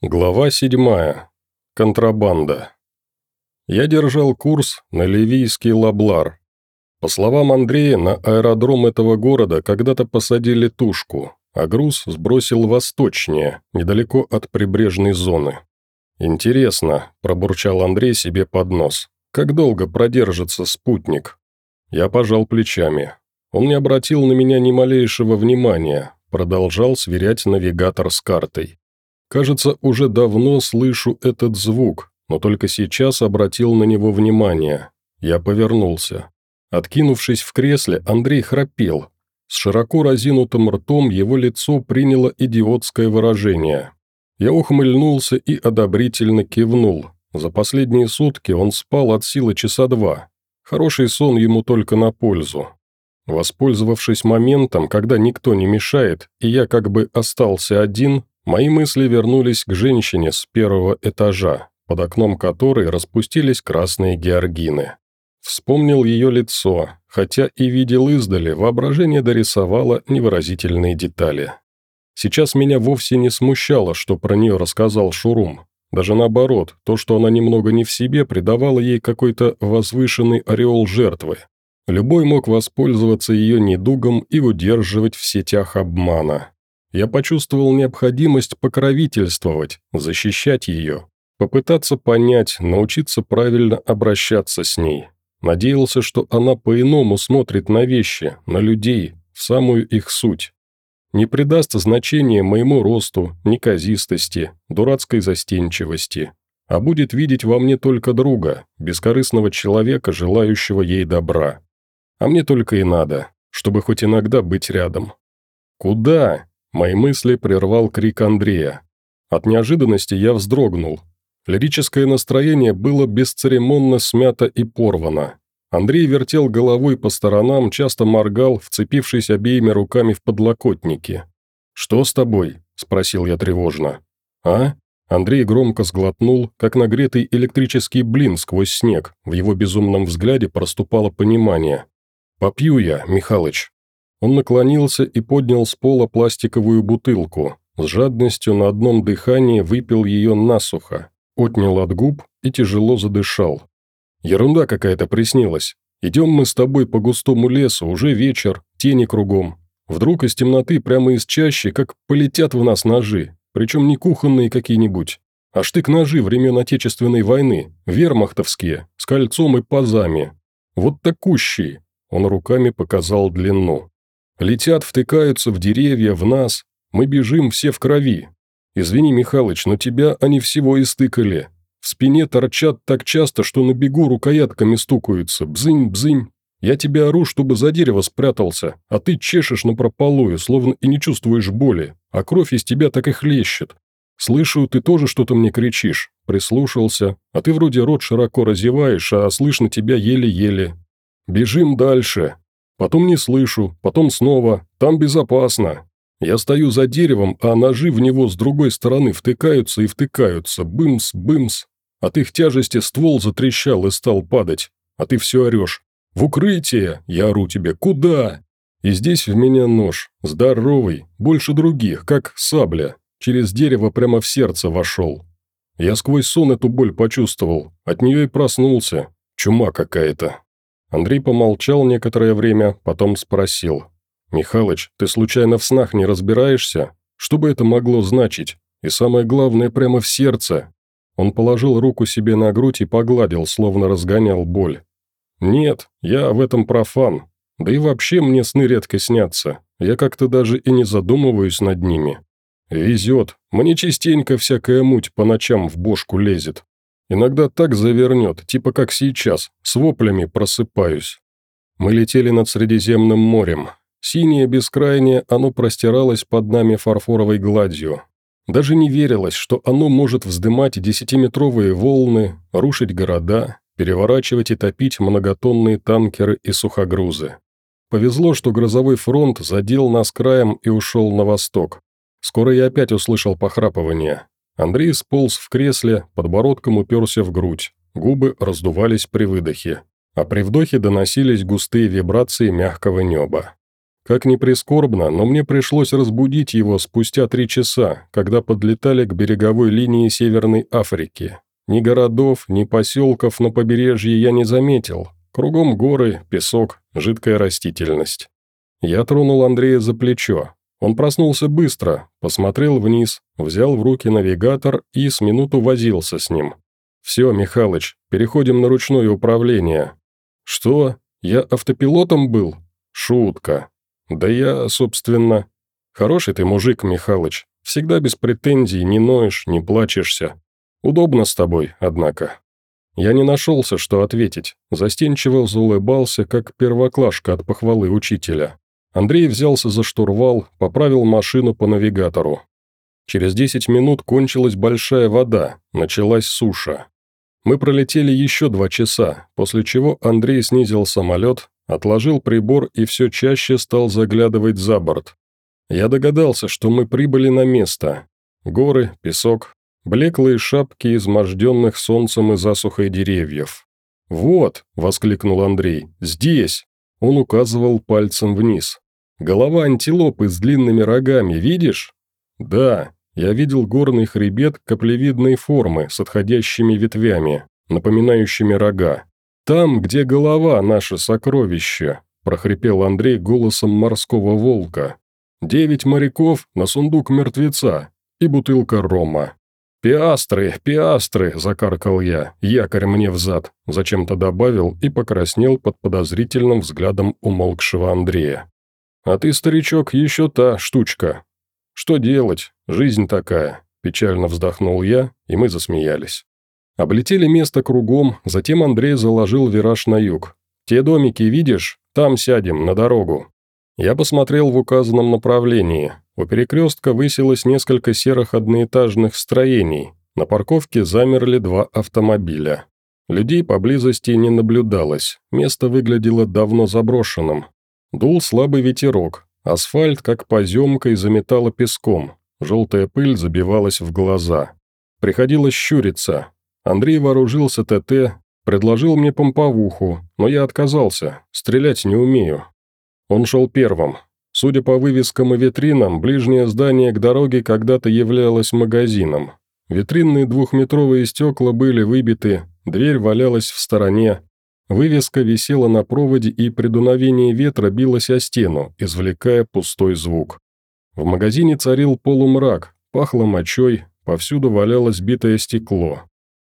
Глава 7. Контрабанда. Я держал курс на ливийский Лаблар. По словам Андрея, на аэродром этого города когда-то посадили тушку, а груз сбросил восточнее, недалеко от прибрежной зоны. «Интересно», – пробурчал Андрей себе под нос, – «как долго продержится спутник?» Я пожал плечами. Он не обратил на меня ни малейшего внимания, продолжал сверять навигатор с картой. Кажется, уже давно слышу этот звук, но только сейчас обратил на него внимание. Я повернулся. Откинувшись в кресле, Андрей храпел. С широко разинутым ртом его лицо приняло идиотское выражение. Я ухмыльнулся и одобрительно кивнул. За последние сутки он спал от силы часа два. Хороший сон ему только на пользу. Воспользовавшись моментом, когда никто не мешает, и я как бы остался один, Мои мысли вернулись к женщине с первого этажа, под окном которой распустились красные георгины. Вспомнил ее лицо, хотя и видел издали, воображение дорисовало невыразительные детали. Сейчас меня вовсе не смущало, что про нее рассказал Шурум. Даже наоборот, то, что она немного не в себе, придавало ей какой-то возвышенный ореол жертвы. Любой мог воспользоваться ее недугом и удерживать в сетях обмана. Я почувствовал необходимость покровительствовать, защищать ее, попытаться понять, научиться правильно обращаться с ней. Надеялся, что она по-иному смотрит на вещи, на людей, в самую их суть. Не придаст значения моему росту, неказистости, дурацкой застенчивости, а будет видеть во мне только друга, бескорыстного человека, желающего ей добра. А мне только и надо, чтобы хоть иногда быть рядом. Куда? Мои мысли прервал крик Андрея. От неожиданности я вздрогнул. Лирическое настроение было бесцеремонно смято и порвано. Андрей вертел головой по сторонам, часто моргал, вцепившись обеими руками в подлокотники. «Что с тобой?» – спросил я тревожно. «А?» Андрей громко сглотнул, как нагретый электрический блин сквозь снег. В его безумном взгляде проступало понимание. «Попью я, Михалыч». Он наклонился и поднял с пола пластиковую бутылку. С жадностью на одном дыхании выпил ее насухо, отнял от губ и тяжело задышал. «Ерунда какая-то приснилась. Идем мы с тобой по густому лесу, уже вечер, тени кругом. Вдруг из темноты прямо из чащи, как полетят в нас ножи, причем не кухонные какие-нибудь, а штык-ножи времен Отечественной войны, вермахтовские, с кольцом и пазами. Вот такущие!» Он руками показал длину. Летят, втыкаются в деревья, в нас. Мы бежим все в крови. Извини, Михалыч, но тебя они всего истыкали. В спине торчат так часто, что на бегу рукоятками стукаются. Бзынь-бзынь. Я тебя ору, чтобы за дерево спрятался, а ты чешешь на прополую, словно и не чувствуешь боли, а кровь из тебя так и хлещет. Слышу, ты тоже что-то мне кричишь. Прислушался, а ты вроде рот широко разеваешь, а слышно тебя еле-еле. Бежим дальше. Потом не слышу, потом снова. Там безопасно. Я стою за деревом, а ножи в него с другой стороны втыкаются и втыкаются. Бымс, бымс. От их тяжести ствол затрещал и стал падать. А ты все орешь. «В укрытие!» Я ору тебе. «Куда?» И здесь в меня нож. Здоровый, больше других, как сабля. Через дерево прямо в сердце вошел. Я сквозь сон эту боль почувствовал. От нее и проснулся. Чума какая-то. Андрей помолчал некоторое время, потом спросил. «Михалыч, ты случайно в снах не разбираешься? Что бы это могло значить? И самое главное, прямо в сердце». Он положил руку себе на грудь и погладил, словно разгонял боль. «Нет, я в этом профан. Да и вообще мне сны редко снятся. Я как-то даже и не задумываюсь над ними. Везет. Мне частенько всякая муть по ночам в бошку лезет. Иногда так завернет, типа как сейчас, с воплями просыпаюсь. Мы летели над Средиземным морем. Синее бескрайнее, оно простиралось под нами фарфоровой гладью. Даже не верилось, что оно может вздымать десятиметровые волны, рушить города, переворачивать и топить многотонные танкеры и сухогрузы. Повезло, что грозовой фронт задел нас краем и ушел на восток. Скоро я опять услышал похрапывание. Андрей сполз в кресле, подбородком уперся в грудь, губы раздувались при выдохе, а при вдохе доносились густые вибрации мягкого неба. Как ни прискорбно, но мне пришлось разбудить его спустя три часа, когда подлетали к береговой линии Северной Африки. Ни городов, ни поселков на побережье я не заметил. Кругом горы, песок, жидкая растительность. Я тронул Андрея за плечо. Он проснулся быстро, посмотрел вниз, взял в руки навигатор и с минуту возился с ним. «Все, Михалыч, переходим на ручное управление». «Что? Я автопилотом был?» «Шутка. Да я, собственно...» «Хороший ты мужик, Михалыч. Всегда без претензий, не ноешь, не плачешься. Удобно с тобой, однако». Я не нашелся, что ответить. Застенчиво заулыбался, как первоклашка от похвалы учителя. Андрей взялся за штурвал, поправил машину по навигатору. Через 10 минут кончилась большая вода, началась суша. Мы пролетели еще два часа, после чего Андрей снизил самолет, отложил прибор и все чаще стал заглядывать за борт. Я догадался, что мы прибыли на место. Горы, песок, блеклые шапки изможденных солнцем и засухой деревьев. «Вот!» – воскликнул Андрей. «Здесь!» Он указывал пальцем вниз. «Голова антилопы с длинными рогами, видишь?» «Да, я видел горный хребет каплевидной формы с отходящими ветвями, напоминающими рога. Там, где голова – наше сокровище», – прохрипел Андрей голосом морского волка. «Девять моряков на сундук мертвеца и бутылка рома». «Пиастры, пиастры!» – закаркал я, якорь мне взад, зачем-то добавил и покраснел под подозрительным взглядом умолкшего Андрея. «А ты, старичок, еще та штучка. Что делать? Жизнь такая!» – печально вздохнул я, и мы засмеялись. Облетели место кругом, затем Андрей заложил вираж на юг. «Те домики видишь? Там сядем, на дорогу». Я посмотрел в указанном направлении. У перекрестка высилось несколько серых одноэтажных строений. На парковке замерли два автомобиля. Людей поблизости не наблюдалось, место выглядело давно заброшенным. Дул слабый ветерок, асфальт как поземкой заметало песком, желтая пыль забивалась в глаза. Приходилось щуриться. Андрей вооружился ТТ, предложил мне помповуху, но я отказался, стрелять не умею. Он шел первым, Судя по вывескам и витринам, ближнее здание к дороге когда-то являлось магазином. Витринные двухметровые стекла были выбиты, дверь валялась в стороне. Вывеска висела на проводе и при дуновении ветра билась о стену, извлекая пустой звук. В магазине царил полумрак, пахло мочой, повсюду валялось битое стекло.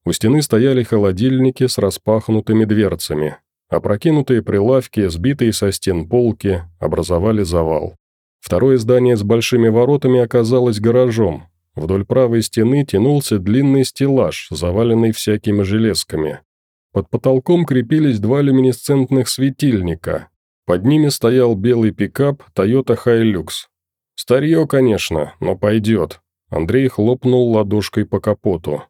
У стены стояли холодильники с распахнутыми дверцами. Опрокинутые прилавки, сбитые со стен полки, образовали завал. Второе здание с большими воротами оказалось гаражом. Вдоль правой стены тянулся длинный стеллаж, заваленный всякими железками. Под потолком крепились два люминесцентных светильника. Под ними стоял белый пикап Toyota Hilux. Старье, конечно, но пойдет. Андрей хлопнул ладошкой по капоту.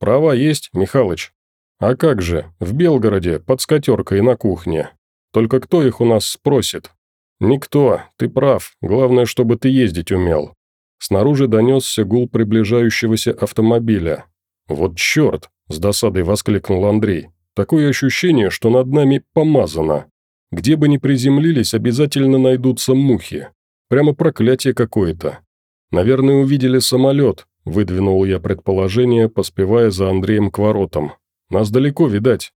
«Права есть, Михалыч?» «А как же, в Белгороде, под скатеркой на кухне. Только кто их у нас спросит?» «Никто, ты прав, главное, чтобы ты ездить умел». Снаружи донесся гул приближающегося автомобиля. «Вот черт!» – с досадой воскликнул Андрей. «Такое ощущение, что над нами помазано. Где бы ни приземлились, обязательно найдутся мухи. Прямо проклятие какое-то. Наверное, увидели самолет», – выдвинул я предположение, поспевая за Андреем к воротам. Нас далеко видать».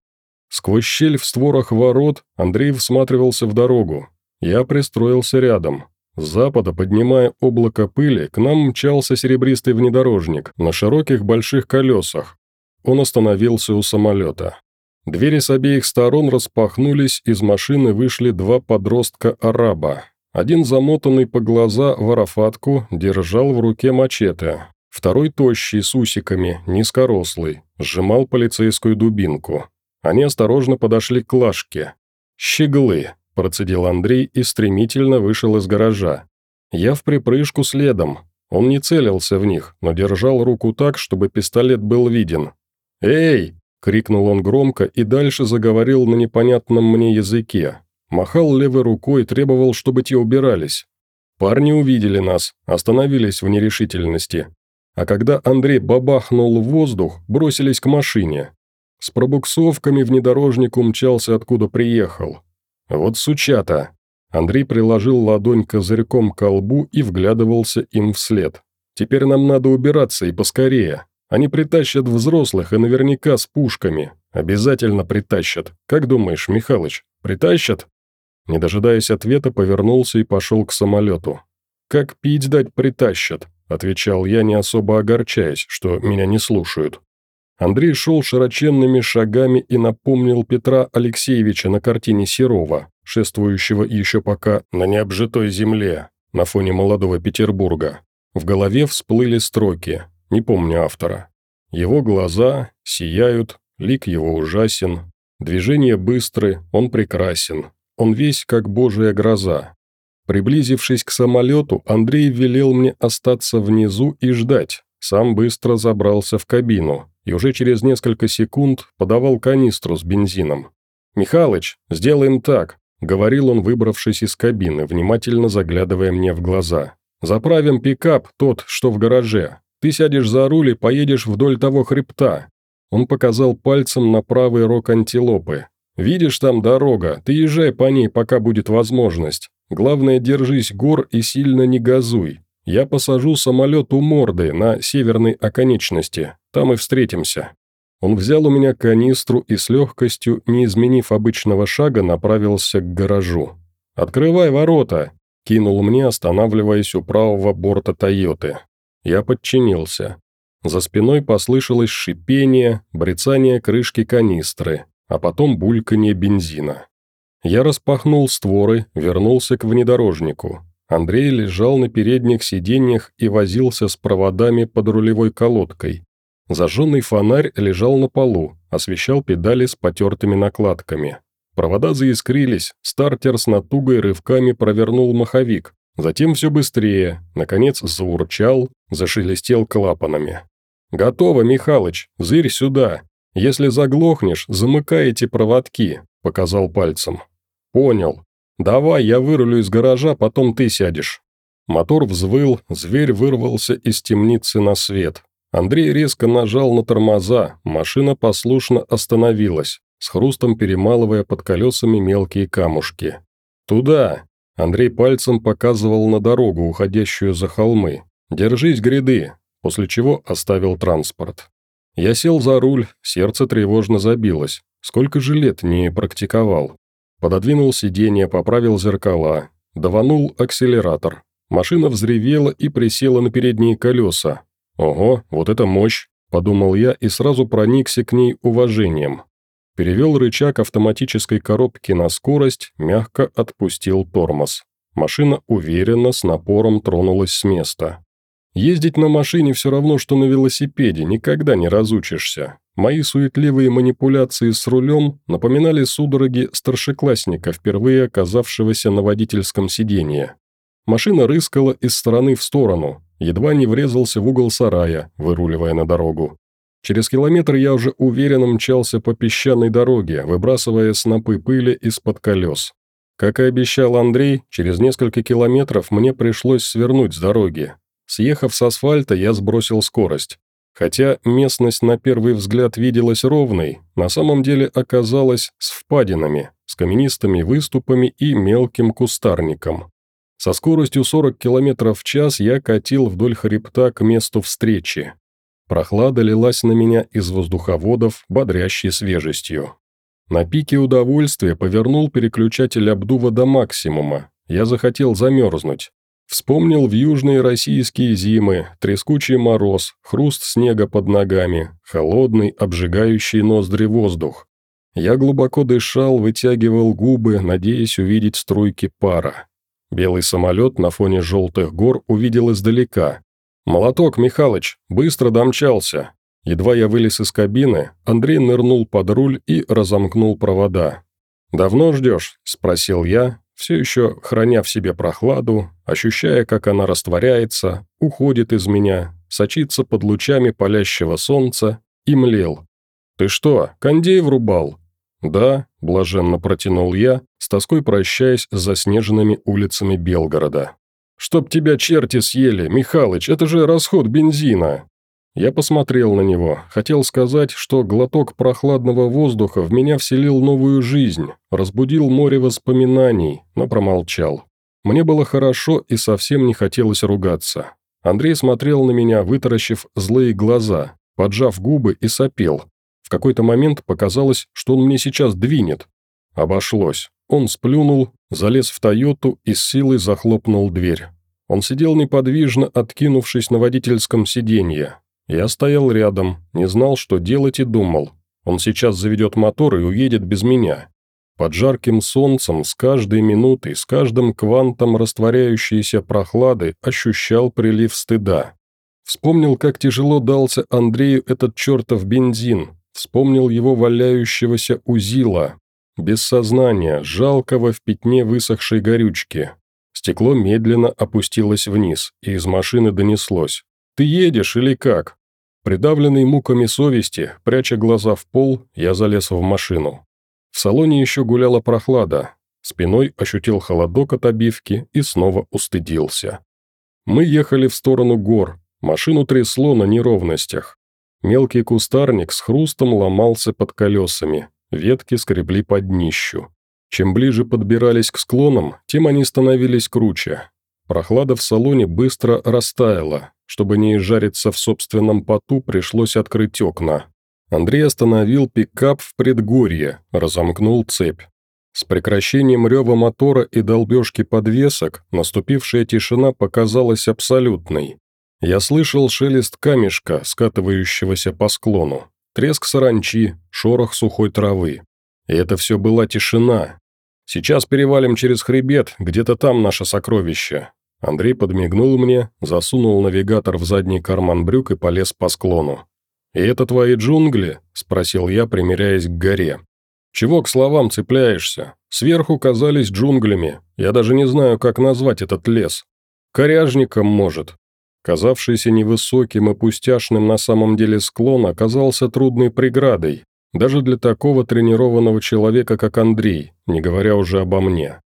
Сквозь щель в створах ворот Андрей всматривался в дорогу. Я пристроился рядом. С запада, поднимая облако пыли, к нам мчался серебристый внедорожник на широких больших колесах. Он остановился у самолета. Двери с обеих сторон распахнулись, из машины вышли два подростка-араба. Один замотанный по глаза в арафатку держал в руке мачете, Второй тощий, с усиками, низкорослый, сжимал полицейскую дубинку. Они осторожно подошли к Лашке. «Щеглы», – процедил Андрей и стремительно вышел из гаража. Я в припрыжку следом. Он не целился в них, но держал руку так, чтобы пистолет был виден. «Эй!» – крикнул он громко и дальше заговорил на непонятном мне языке. Махал левой рукой, требовал, чтобы те убирались. Парни увидели нас, остановились в нерешительности. А когда Андрей бабахнул в воздух, бросились к машине. С пробуксовками внедорожник умчался, откуда приехал. Вот сучата. Андрей приложил ладонь козырьком к колбу и вглядывался им вслед. «Теперь нам надо убираться и поскорее. Они притащат взрослых и наверняка с пушками. Обязательно притащат. Как думаешь, Михалыч, притащат?» Не дожидаясь ответа, повернулся и пошел к самолету. «Как пить дать притащат», – отвечал я, не особо огорчаясь, что меня не слушают. Андрей шел широченными шагами и напомнил Петра Алексеевича на картине Серова, шествующего еще пока на необжитой земле, на фоне молодого Петербурга. В голове всплыли строки, не помню автора. Его глаза сияют, лик его ужасен, движения быстры, он прекрасен, он весь как божья гроза. Приблизившись к самолету, Андрей велел мне остаться внизу и ждать, сам быстро забрался в кабину и уже через несколько секунд подавал канистру с бензином. «Михалыч, сделаем так», — говорил он, выбравшись из кабины, внимательно заглядывая мне в глаза. «Заправим пикап, тот, что в гараже. Ты сядешь за руль и поедешь вдоль того хребта». Он показал пальцем на правый рог антилопы. «Видишь там дорога, ты езжай по ней, пока будет возможность. Главное, держись гор и сильно не газуй. Я посажу самолет у морды на северной оконечности, там и встретимся». Он взял у меня канистру и с легкостью, не изменив обычного шага, направился к гаражу. «Открывай ворота!» – кинул мне, останавливаясь у правого борта «Тойоты». Я подчинился. За спиной послышалось шипение, брецание крышки канистры, а потом бульканье бензина. Я распахнул створы, вернулся к внедорожнику. Андрей лежал на передних сиденьях и возился с проводами под рулевой колодкой. Зажженный фонарь лежал на полу, освещал педали с потертыми накладками. Провода заискрились, стартер с натугой рывками провернул маховик. Затем все быстрее, наконец заурчал, зашелестел клапанами. «Готово, Михалыч, зырь сюда. Если заглохнешь, замыкаете проводки», – показал пальцем. «Понял. Давай, я вырулю из гаража, потом ты сядешь». Мотор взвыл, зверь вырвался из темницы на свет. Андрей резко нажал на тормоза, машина послушно остановилась, с хрустом перемалывая под колесами мелкие камушки. «Туда!» Андрей пальцем показывал на дорогу, уходящую за холмы. «Держись, гряды!» После чего оставил транспорт. Я сел за руль, сердце тревожно забилось. Сколько же лет не практиковал. Пододвинул сиденье, поправил зеркала. Даванул акселератор. Машина взревела и присела на передние колеса, «Ого, вот это мощь!» – подумал я и сразу проникся к ней уважением. Перевел рычаг автоматической коробки на скорость, мягко отпустил тормоз. Машина уверенно, с напором тронулась с места. Ездить на машине все равно, что на велосипеде, никогда не разучишься. Мои суетливые манипуляции с рулем напоминали судороги старшеклассника, впервые оказавшегося на водительском сиденье. Машина рыскала из стороны в сторону, едва не врезался в угол сарая, выруливая на дорогу. Через километр я уже уверенно мчался по песчаной дороге, выбрасывая снопы пыли из-под колес. Как и обещал Андрей, через несколько километров мне пришлось свернуть с дороги. Съехав с асфальта, я сбросил скорость. Хотя местность на первый взгляд виделась ровной, на самом деле оказалась с впадинами, с каменистыми выступами и мелким кустарником. Со скоростью 40 км в час я катил вдоль хребта к месту встречи. Прохлада лилась на меня из воздуховодов, бодрящей свежестью. На пике удовольствия повернул переключатель обдува до максимума. Я захотел замерзнуть. Вспомнил в южные российские зимы, трескучий мороз, хруст снега под ногами, холодный, обжигающий ноздри воздух. Я глубоко дышал, вытягивал губы, надеясь увидеть струйки пара. Белый самолет на фоне желтых гор увидел издалека. «Молоток, Михалыч, быстро домчался!» Едва я вылез из кабины, Андрей нырнул под руль и разомкнул провода. «Давно ждешь?» – спросил я, все еще храня в себе прохладу, ощущая, как она растворяется, уходит из меня, сочится под лучами палящего солнца и млел. «Ты что, кондей врубал?» «Да», – блаженно протянул я, с тоской прощаясь с заснеженными улицами Белгорода. «Чтоб тебя черти съели, Михалыч, это же расход бензина!» Я посмотрел на него, хотел сказать, что глоток прохладного воздуха в меня вселил новую жизнь, разбудил море воспоминаний, но промолчал. Мне было хорошо и совсем не хотелось ругаться. Андрей смотрел на меня, вытаращив злые глаза, поджав губы и сопел. В какой-то момент показалось, что он мне сейчас двинет. Обошлось. Он сплюнул, залез в «Тойоту» и с силой захлопнул дверь. Он сидел неподвижно, откинувшись на водительском сиденье. Я стоял рядом, не знал, что делать и думал. Он сейчас заведет мотор и уедет без меня. Под жарким солнцем с каждой минутой, с каждым квантом растворяющейся прохлады ощущал прилив стыда. Вспомнил, как тяжело дался Андрею этот чертов бензин. Вспомнил его валяющегося узила. Без сознания, жалкого в пятне высохшей горючки. Стекло медленно опустилось вниз, и из машины донеслось. «Ты едешь или как?» Придавленный муками совести, пряча глаза в пол, я залез в машину. В салоне еще гуляла прохлада. Спиной ощутил холодок от обивки и снова устыдился. Мы ехали в сторону гор, машину трясло на неровностях. Мелкий кустарник с хрустом ломался под колесами, ветки скребли под днищу. Чем ближе подбирались к склонам, тем они становились круче. Прохлада в салоне быстро растаяла, чтобы не изжариться в собственном поту, пришлось открыть окна. Андрей остановил пикап в предгорье, разомкнул цепь. С прекращением рева мотора и долбежки подвесок наступившая тишина показалась абсолютной. Я слышал шелест камешка, скатывающегося по склону, треск саранчи, шорох сухой травы. И это все была тишина. Сейчас перевалим через хребет, где-то там наше сокровище. Андрей подмигнул мне, засунул навигатор в задний карман брюк и полез по склону. «И это твои джунгли?» – спросил я, примеряясь к горе. «Чего к словам цепляешься? Сверху казались джунглями. Я даже не знаю, как назвать этот лес. Коряжником, может». Казавшийся невысоким и пустяшным на самом деле склон оказался трудной преградой, даже для такого тренированного человека, как Андрей, не говоря уже обо мне.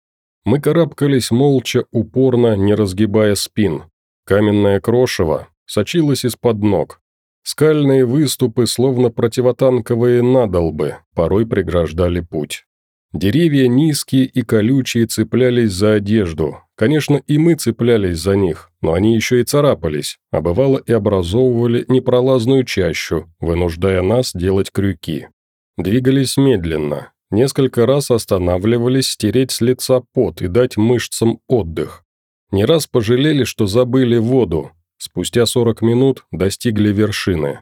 Мы карабкались молча, упорно, не разгибая спин. Каменное крошево сочилось из-под ног. Скальные выступы, словно противотанковые надолбы, порой преграждали путь. Деревья низкие и колючие цеплялись за одежду. Конечно, и мы цеплялись за них, но они еще и царапались, а бывало и образовывали непролазную чащу, вынуждая нас делать крюки. Двигались медленно, Несколько раз останавливались стереть с лица пот и дать мышцам отдых. Не раз пожалели, что забыли воду. Спустя 40 минут достигли вершины.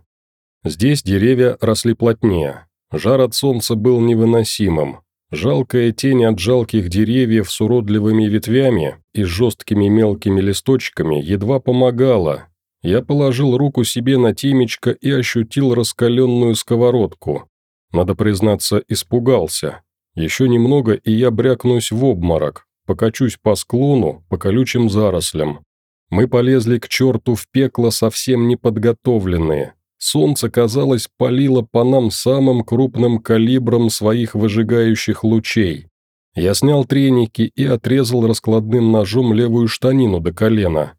Здесь деревья росли плотнее. Жар от солнца был невыносимым. Жалкая тень от жалких деревьев с уродливыми ветвями и жесткими мелкими листочками едва помогала. Я положил руку себе на темечко и ощутил раскаленную сковородку. Надо признаться, испугался. Еще немного, и я брякнусь в обморок, покачусь по склону, по колючим зарослям. Мы полезли к черту в пекло совсем неподготовленные. Солнце, казалось, палило по нам самым крупным калибром своих выжигающих лучей. Я снял треники и отрезал раскладным ножом левую штанину до колена.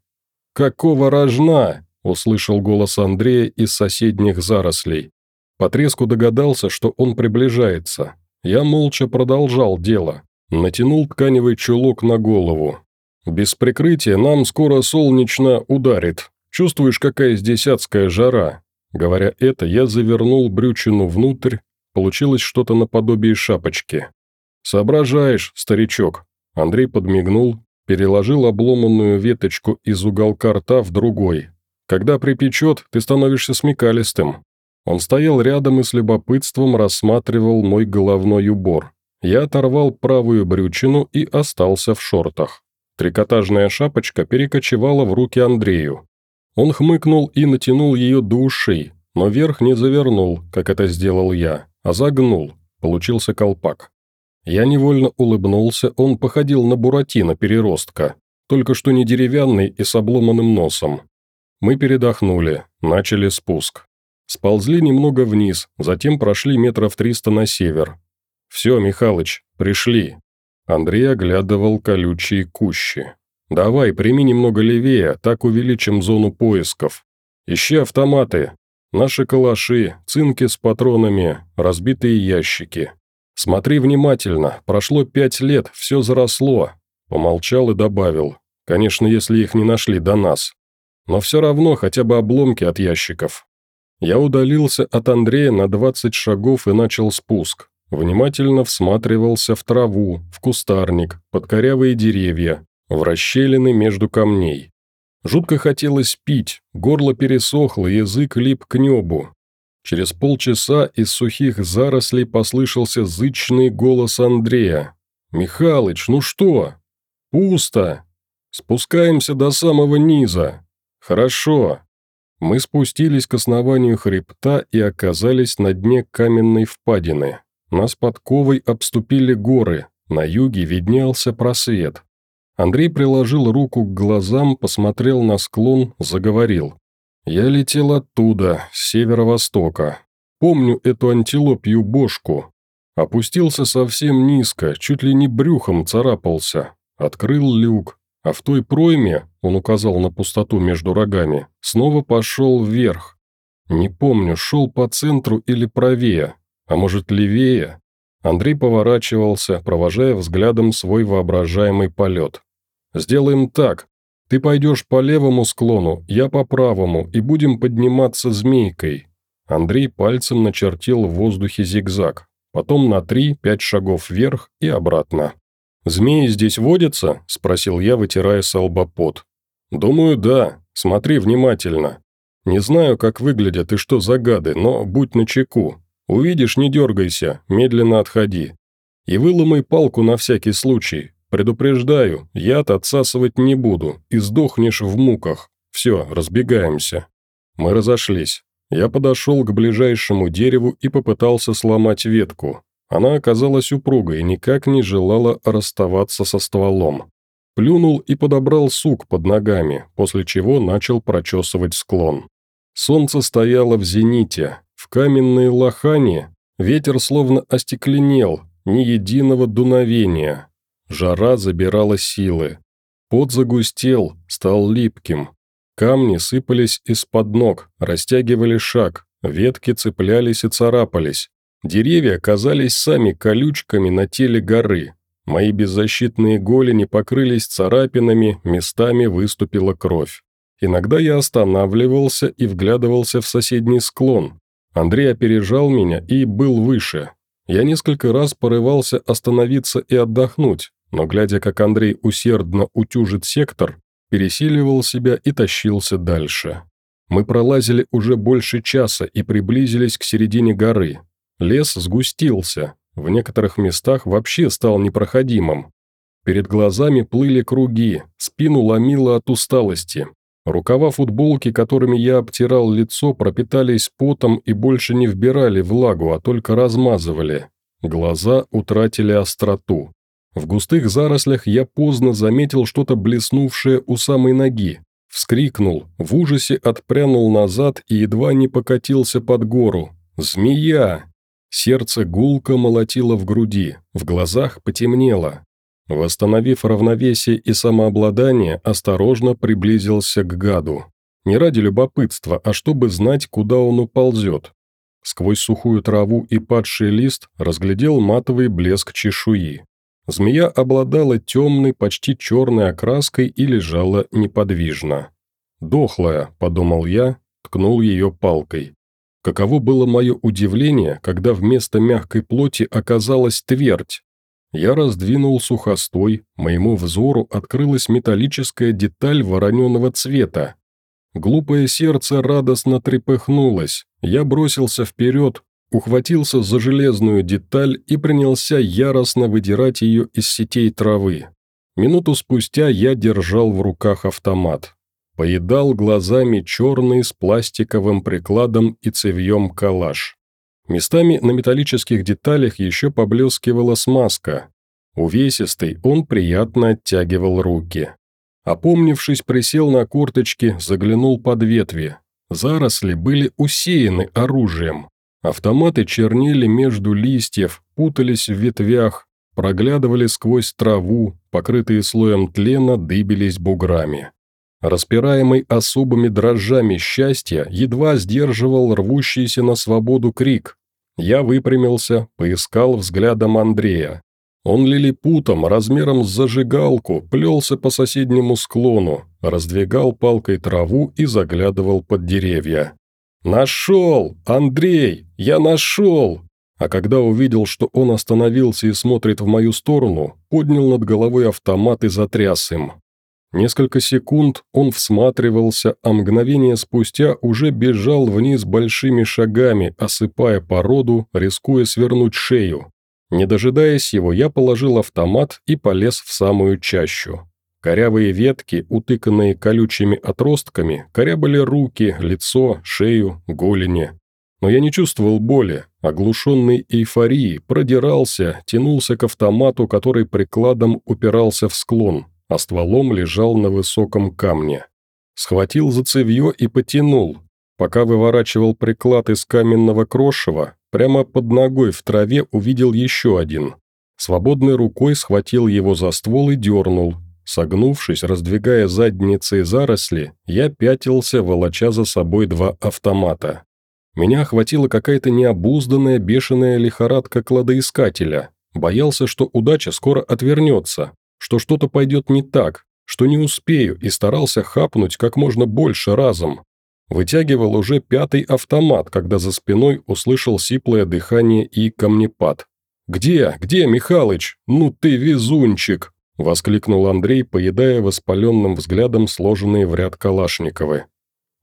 «Какого рожна?» – услышал голос Андрея из соседних зарослей. По треску догадался, что он приближается. Я молча продолжал дело. Натянул тканевый чулок на голову. Без прикрытия нам скоро солнечно ударит. Чувствуешь, какая здесь адская жара? Говоря это, я завернул брючину внутрь. Получилось что-то наподобие шапочки. «Соображаешь, старичок». Андрей подмигнул, переложил обломанную веточку из уголка рта в другой. «Когда припечет, ты становишься смекалистым. Он стоял рядом и с любопытством рассматривал мой головной убор. Я оторвал правую брючину и остался в шортах. Трикотажная шапочка перекочевала в руки Андрею. Он хмыкнул и натянул ее до ушей, но верх не завернул, как это сделал я, а загнул. Получился колпак. Я невольно улыбнулся, он походил на Буратино переростка, только что не деревянный и с обломанным носом. Мы передохнули, начали спуск. Сползли немного вниз, затем прошли метров триста на север. «Все, Михалыч, пришли». Андрей оглядывал колючие кущи. «Давай, прими немного левее, так увеличим зону поисков. Ищи автоматы, Наши калаши, цинки с патронами, разбитые ящики. Смотри внимательно, прошло пять лет, все заросло. Помолчал и добавил. Конечно, если их не нашли до нас. Но все равно хотя бы обломки от ящиков. Я удалился от Андрея на 20 шагов и начал спуск. Внимательно всматривался в траву, в кустарник, под корявые деревья, в расщелины между камней. Жутко хотелось пить, горло пересохло, язык лип к небу. Через полчаса из сухих зарослей послышался зычный голос Андрея. «Михалыч, ну что?» «Пусто. Спускаемся до самого низа. Хорошо. Мы спустились к основанию хребта и оказались на дне каменной впадины. Нас подковой обступили горы, на юге виднелся просвет. Андрей приложил руку к глазам, посмотрел на склон, заговорил. «Я летел оттуда, с северо-востока. Помню эту антилопью бошку. Опустился совсем низко, чуть ли не брюхом царапался. Открыл люк, а в той пройме, он указал на пустоту между рогами, снова пошел вверх. Не помню, шел по центру или правее, а может левее. Андрей поворачивался, провожая взглядом свой воображаемый полет. «Сделаем так. Ты пойдешь по левому склону, я по правому, и будем подниматься змейкой». Андрей пальцем начертил в воздухе зигзаг, потом на три-пять шагов вверх и обратно. «Змеи здесь водятся?» – спросил я, вытирая с пот. «Думаю, да. Смотри внимательно. Не знаю, как выглядят и что за гады, но будь начеку. Увидишь, не дергайся, медленно отходи. И выломай палку на всякий случай. Предупреждаю, яд отсасывать не буду, и сдохнешь в муках. Все, разбегаемся». Мы разошлись. Я подошел к ближайшему дереву и попытался сломать ветку. Она оказалась упругой и никак не желала расставаться со стволом. Плюнул и подобрал сук под ногами, после чего начал прочесывать склон. Солнце стояло в зените, в каменной лохане ветер словно остекленел, ни единого дуновения. Жара забирала силы. Пот загустел, стал липким. Камни сыпались из-под ног, растягивали шаг, ветки цеплялись и царапались. Деревья казались сами колючками на теле горы. Мои беззащитные голени покрылись царапинами, местами выступила кровь. Иногда я останавливался и вглядывался в соседний склон. Андрей опережал меня и был выше. Я несколько раз порывался остановиться и отдохнуть, но, глядя, как Андрей усердно утюжит сектор, пересиливал себя и тащился дальше. Мы пролазили уже больше часа и приблизились к середине горы. Лес сгустился, в некоторых местах вообще стал непроходимым. Перед глазами плыли круги, спину ломило от усталости. Рукава футболки, которыми я обтирал лицо, пропитались потом и больше не вбирали влагу, а только размазывали. Глаза утратили остроту. В густых зарослях я поздно заметил что-то блеснувшее у самой ноги. Вскрикнул, в ужасе отпрянул назад и едва не покатился под гору. «Змея!» Сердце гулко молотило в груди, в глазах потемнело. Восстановив равновесие и самообладание, осторожно приблизился к гаду. Не ради любопытства, а чтобы знать, куда он уползет. Сквозь сухую траву и падший лист разглядел матовый блеск чешуи. Змея обладала темной, почти черной окраской и лежала неподвижно. «Дохлая», — подумал я, ткнул ее палкой. Каково было мое удивление, когда вместо мягкой плоти оказалась твердь. Я раздвинул сухостой, моему взору открылась металлическая деталь вороненого цвета. Глупое сердце радостно трепыхнулось, я бросился вперед, ухватился за железную деталь и принялся яростно выдирать ее из сетей травы. Минуту спустя я держал в руках автомат поедал глазами черный с пластиковым прикладом и цевьем калаш. Местами на металлических деталях еще поблескивала смазка. Увесистый, он приятно оттягивал руки. Опомнившись, присел на корточки, заглянул под ветви. Заросли были усеяны оружием. Автоматы чернели между листьев, путались в ветвях, проглядывали сквозь траву, покрытые слоем тлена, дыбились буграми. Распираемый особыми дрожжами счастья, едва сдерживал рвущийся на свободу крик. Я выпрямился, поискал взглядом Андрея. Он лилипутом, размером с зажигалку, плелся по соседнему склону, раздвигал палкой траву и заглядывал под деревья. «Нашел! Андрей! Я нашел!» А когда увидел, что он остановился и смотрит в мою сторону, поднял над головой автомат и затряс им. Несколько секунд он всматривался, а мгновение спустя уже бежал вниз большими шагами, осыпая породу, рискуя свернуть шею. Не дожидаясь его, я положил автомат и полез в самую чащу. Корявые ветки, утыканные колючими отростками, корябали руки, лицо, шею, голени. Но я не чувствовал боли, оглушенный эйфорией, продирался, тянулся к автомату, который прикладом упирался в склон, а стволом лежал на высоком камне. Схватил за цевье и потянул. Пока выворачивал приклад из каменного крошева, прямо под ногой в траве увидел еще один. Свободной рукой схватил его за ствол и дернул. Согнувшись, раздвигая задницы и заросли, я пятился, волоча за собой два автомата. Меня охватила какая-то необузданная бешеная лихорадка кладоискателя. Боялся, что удача скоро отвернется, что что-то пойдет не так, что не успею, и старался хапнуть как можно больше разом. Вытягивал уже пятый автомат, когда за спиной услышал сиплое дыхание и камнепад. «Где? Где, Михалыч? Ну ты везунчик!» – воскликнул Андрей, поедая воспаленным взглядом сложенные в ряд Калашниковы.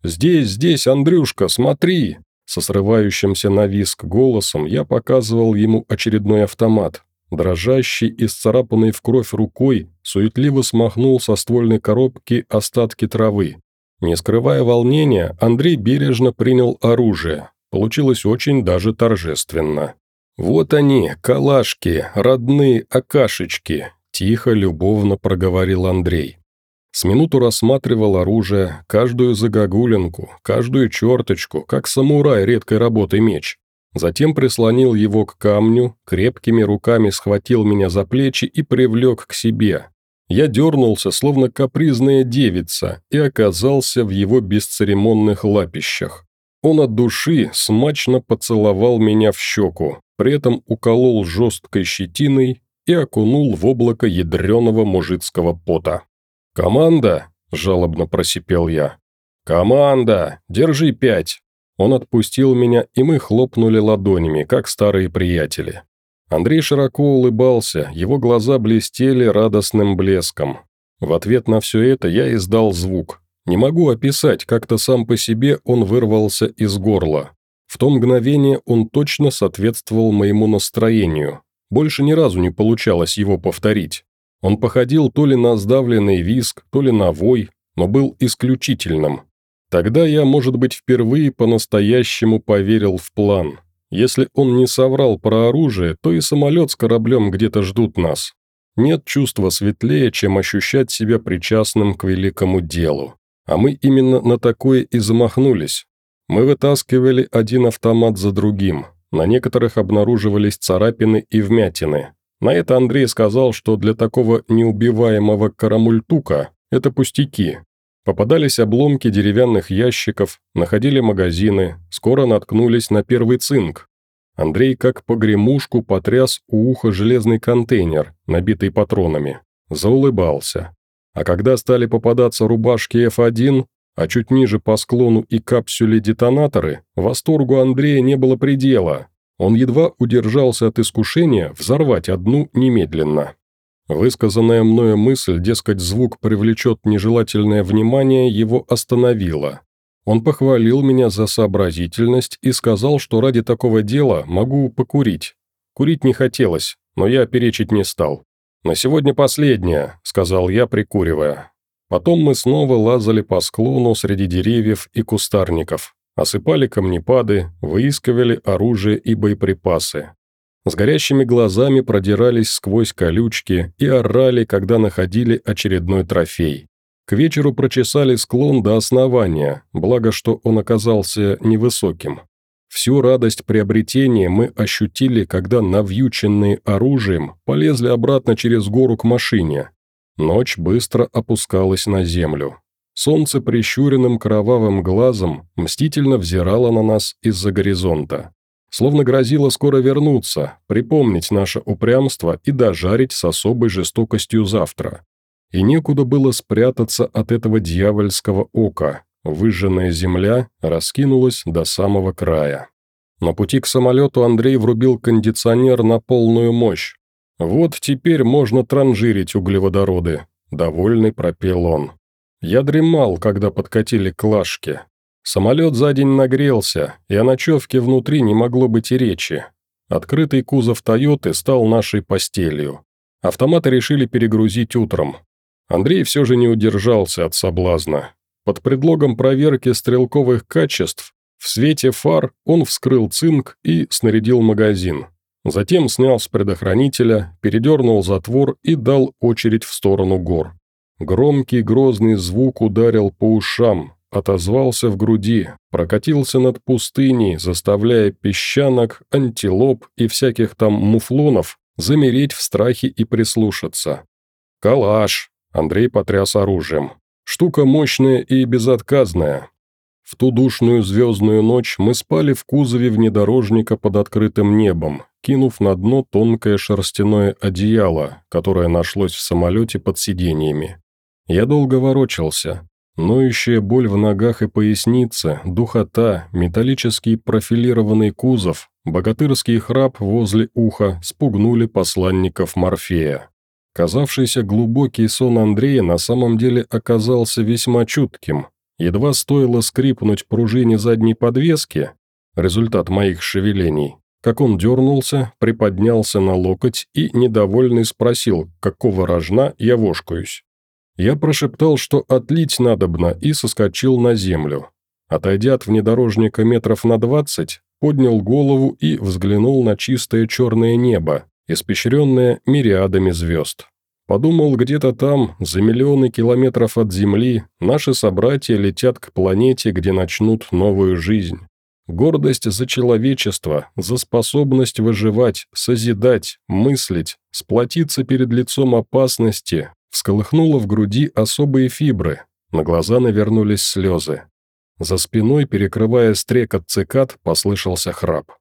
«Здесь, здесь, Андрюшка, смотри!» Со срывающимся на виск голосом я показывал ему очередной автомат. Дрожащий и сцарапанный в кровь рукой суетливо смахнул со ствольной коробки остатки травы. Не скрывая волнения, Андрей бережно принял оружие. Получилось очень даже торжественно. «Вот они, калашки, родные акашечки», – тихо, любовно проговорил Андрей. С минуту рассматривал оружие, каждую загогулинку, каждую черточку, как самурай редкой работы меч. Затем прислонил его к камню, крепкими руками схватил меня за плечи и привлек к себе. Я дернулся, словно капризная девица, и оказался в его бесцеремонных лапищах. Он от души смачно поцеловал меня в щеку, при этом уколол жесткой щетиной и окунул в облако ядреного мужицкого пота. «Команда!» – жалобно просипел я. «Команда! Держи пять!» Он отпустил меня, и мы хлопнули ладонями, как старые приятели. Андрей широко улыбался, его глаза блестели радостным блеском. В ответ на все это я издал звук. Не могу описать, как-то сам по себе он вырвался из горла. В то мгновение он точно соответствовал моему настроению. Больше ни разу не получалось его повторить. Он походил то ли на сдавленный виск, то ли на вой, но был исключительным. Тогда я, может быть, впервые по-настоящему поверил в план – если он не соврал про оружие, то и самолет с кораблем где-то ждут нас. Нет чувства светлее, чем ощущать себя причастным к великому делу. А мы именно на такое и замахнулись. Мы вытаскивали один автомат за другим. На некоторых обнаруживались царапины и вмятины. На это Андрей сказал, что для такого неубиваемого карамультука это пустяки, Попадались обломки деревянных ящиков, находили магазины, скоро наткнулись на первый цинк. Андрей как погремушку потряс у уха железный контейнер, набитый патронами. Заулыбался. А когда стали попадаться рубашки F1, а чуть ниже по склону и капсюле детонаторы, восторгу Андрея не было предела. Он едва удержался от искушения взорвать одну немедленно. Высказанная мною мысль, дескать, звук привлечет нежелательное внимание, его остановила. Он похвалил меня за сообразительность и сказал, что ради такого дела могу покурить. Курить не хотелось, но я перечить не стал. «На сегодня последнее», — сказал я, прикуривая. Потом мы снова лазали по склону среди деревьев и кустарников, осыпали камнепады, выискивали оружие и боеприпасы. С горящими глазами продирались сквозь колючки и орали, когда находили очередной трофей. К вечеру прочесали склон до основания, благо что он оказался невысоким. Всю радость приобретения мы ощутили, когда навьюченные оружием полезли обратно через гору к машине. Ночь быстро опускалась на землю. Солнце прищуренным кровавым глазом мстительно взирало на нас из-за горизонта. Словно грозило скоро вернуться, припомнить наше упрямство и дожарить с особой жестокостью завтра. И некуда было спрятаться от этого дьявольского ока. Выжженная земля раскинулась до самого края. На пути к самолету Андрей врубил кондиционер на полную мощь. «Вот теперь можно транжирить углеводороды», – довольный пропел он. Я дремал, когда подкатили к Лашке. Самолет за день нагрелся, и о ночевке внутри не могло быть и речи. Открытый кузов «Тойоты» стал нашей постелью. Автоматы решили перегрузить утром. Андрей все же не удержался от соблазна. Под предлогом проверки стрелковых качеств в свете фар он вскрыл цинк и снарядил магазин. Затем снял с предохранителя, передернул затвор и дал очередь в сторону гор. Громкий грозный звук ударил по ушам, отозвался в груди, прокатился над пустыней, заставляя песчанок, антилоп и всяких там муфлонов замереть в страхе и прислушаться. «Калаш!» – Андрей потряс оружием. «Штука мощная и безотказная. В ту душную звездную ночь мы спали в кузове внедорожника под открытым небом, кинув на дно тонкое шерстяное одеяло, которое нашлось в самолете под сиденьями. Я долго ворочался, Ноющая боль в ногах и пояснице, духота, металлический профилированный кузов, богатырский храп возле уха спугнули посланников Морфея. Казавшийся глубокий сон Андрея на самом деле оказался весьма чутким. Едва стоило скрипнуть пружине задней подвески, результат моих шевелений, как он дернулся, приподнялся на локоть и, недовольный, спросил, какого рожна я вошкаюсь. Я прошептал, что отлить надобно, и соскочил на землю. Отойдя от внедорожника метров на двадцать, поднял голову и взглянул на чистое черное небо, испещренное мириадами звезд. Подумал, где-то там, за миллионы километров от Земли, наши собратья летят к планете, где начнут новую жизнь. Гордость за человечество, за способность выживать, созидать, мыслить, сплотиться перед лицом опасности, всколыхнуло в груди особые фибры, на глаза навернулись слезы. За спиной, перекрывая стрекот цикад, послышался храп.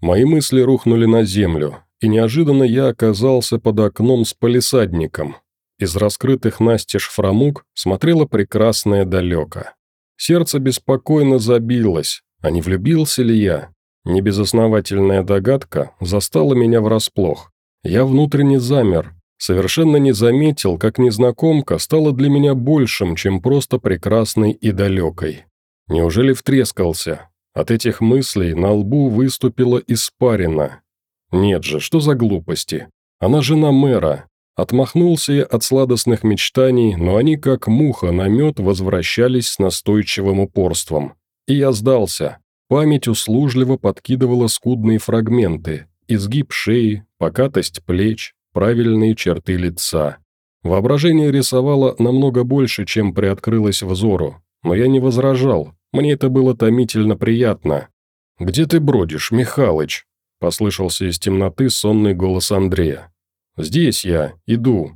Мои мысли рухнули на землю, и неожиданно я оказался под окном с полисадником. Из раскрытых настежь фрамуг смотрело прекрасное далеко. Сердце беспокойно забилось, а не влюбился ли я? Небезосновательная догадка застала меня врасплох. Я внутренне замер, Совершенно не заметил, как незнакомка стала для меня большим, чем просто прекрасной и далекой. Неужели втрескался? От этих мыслей на лбу выступила испарина. Нет же, что за глупости? Она жена мэра. Отмахнулся я от сладостных мечтаний, но они как муха на мед возвращались с настойчивым упорством. И я сдался. Память услужливо подкидывала скудные фрагменты. Изгиб шеи, покатость плеч, правильные черты лица. Воображение рисовало намного больше, чем приоткрылось взору, но я не возражал, мне это было томительно приятно. «Где ты бродишь, Михалыч?» – послышался из темноты сонный голос Андрея. «Здесь я, иду».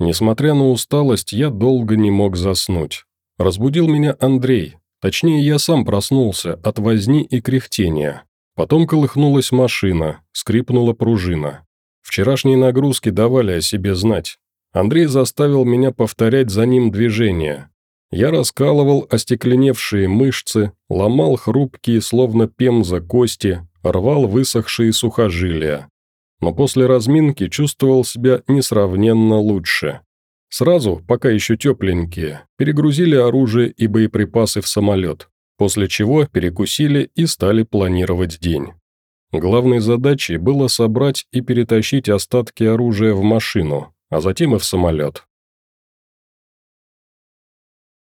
Несмотря на усталость, я долго не мог заснуть. Разбудил меня Андрей, точнее, я сам проснулся от возни и кряхтения. Потом колыхнулась машина, скрипнула пружина. Вчерашние нагрузки давали о себе знать. Андрей заставил меня повторять за ним движения. Я раскалывал остекленевшие мышцы, ломал хрупкие, словно пемза, кости, рвал высохшие сухожилия. Но после разминки чувствовал себя несравненно лучше. Сразу, пока еще тепленькие, перегрузили оружие и боеприпасы в самолет, после чего перекусили и стали планировать день. Главной задачей было собрать и перетащить остатки оружия в машину, а затем и в самолет.